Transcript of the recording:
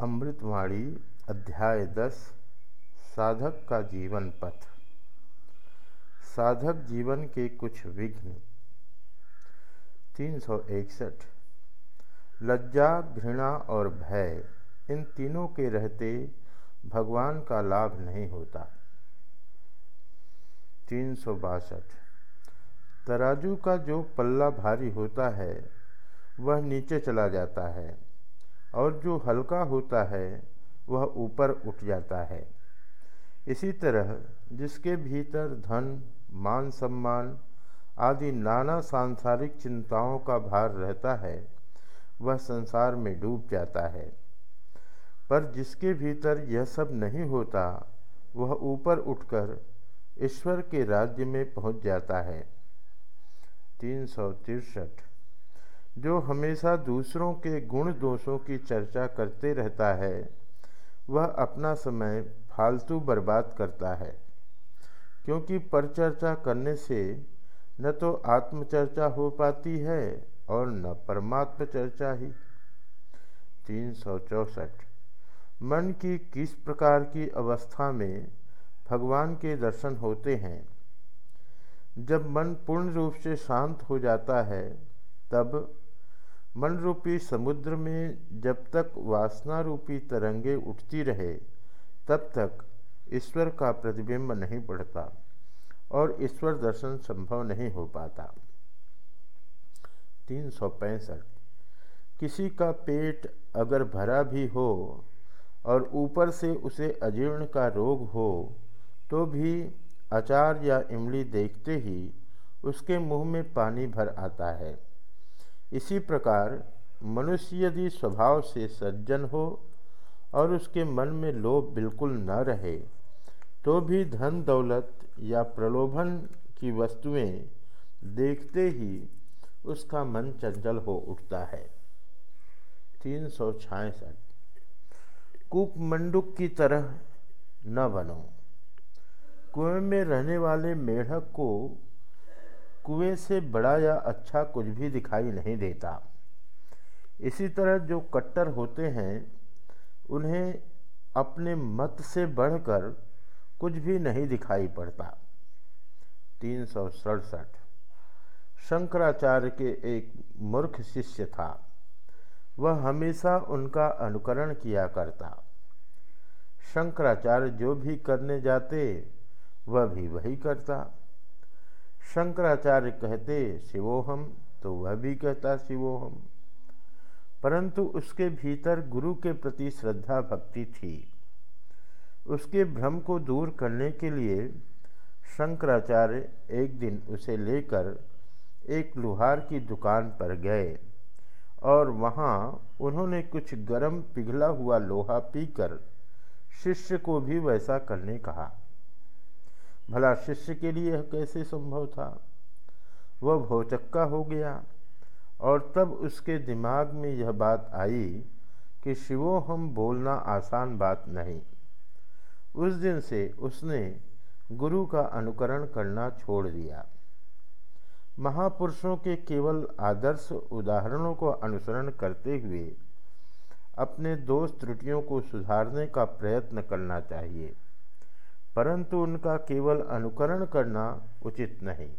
अमृतवाणी अध्याय दस, साधक का जीवन पथ। साधक जीवन के कुछ विघ्न। तीन सौ इकसठ लज्जा, घृणा और भय, इन तीनों के रहते भगवान का लाभ नहीं होता। तीन सौ बासठ। तराजू का जो पल्ला भारी होता है, वह नीचे चला जाता है। और जो हल्का होता है, वह ऊपर उठ जाता है। इसी तरह जिसके भीतर धन, मान सम्मान आदि नाना सांसारिक चिंताओं का भार रहता है, वह संसार में डूब जाता है। पर जिसके भीतर यह सब नहीं होता, वह ऊपर उठकर ईश्वर के राज्य में पहुँच जाता है। तीन सौ तिरसठ। जो हमेशा दूसरों के गुण दोषों की चर्चा करते रहता है, वह अपना समय फालतू बर्बाद करता है। क्योंकि परचर्चा करने से न तो आत्मचर्चा हो पाती है और न परमात्म चर्चा ही। तीन सौ चौसठ। मन की किस प्रकार की अवस्था में भगवान के दर्शन होते हैं? जब मन पूर्ण रूप से शांत हो जाता है, तब मन रूपी समुद्र में जब तक वासना रूपी तरंगे उठती रहे, तब तक ईश्वर का प्रतिबिंब नहीं पड़ता और ईश्वर दर्शन संभव नहीं हो पाता। तीन सौ पैंसठ। किसी का पेट अगर भरा भी हो और ऊपर से उसे अजीर्ण का रोग हो तो भी अचार या इमली देखते ही उसके मुँह में पानी भर आता है। इसी प्रकार मनुष्य यदि स्वभाव से सज्जन हो और उसके मन में लोभ बिल्कुल न रहे तो भी धन दौलत या प्रलोभन की वस्तुएँ देखते ही उसका मन चंचल हो उठता है। तीन सौ छाछठ। कूपमंडुक की तरह न बनो। कुएँ में रहने वाले मेढक को कुएँ से बड़ा या अच्छा कुछ भी दिखाई नहीं देता। इसी तरह जो कट्टर होते हैं, उन्हें अपने मत से बढ़कर कुछ भी नहीं दिखाई पड़ता। तीन सौ सड़सठ। शंकराचार्य के एक मूर्ख शिष्य था। वह हमेशा उनका अनुकरण किया करता। शंकराचार्य जो भी करने जाते, वह भी वही करता। शंकराचार्य कहते, शिवोहम तो वह भी कहता, शिवोहम। परंतु उसके भीतर गुरु के प्रति श्रद्धा भक्ति थी। उसके भ्रम को दूर करने के लिए शंकराचार्य एक दिन उसे लेकर एक लुहार की दुकान पर गए और वहाँ उन्होंने कुछ गरम पिघला हुआ लोहा पीकर शिष्य को भी वैसा करने कहा। भला शिष्य के लिए कैसे संभव था? वह भौचक्का हो गया और तब उसके दिमाग में यह बात आई कि शिवो हम बोलना आसान बात नहीं। उस दिन से उसने गुरु का अनुकरण करना छोड़ दिया। महापुरुषों के केवल आदर्श उदाहरणों को अनुसरण करते हुए अपने दोष त्रुटियों को सुधारने का प्रयत्न करना चाहिए। परंतु उनका केवल अनुकरण करना उचित नहीं।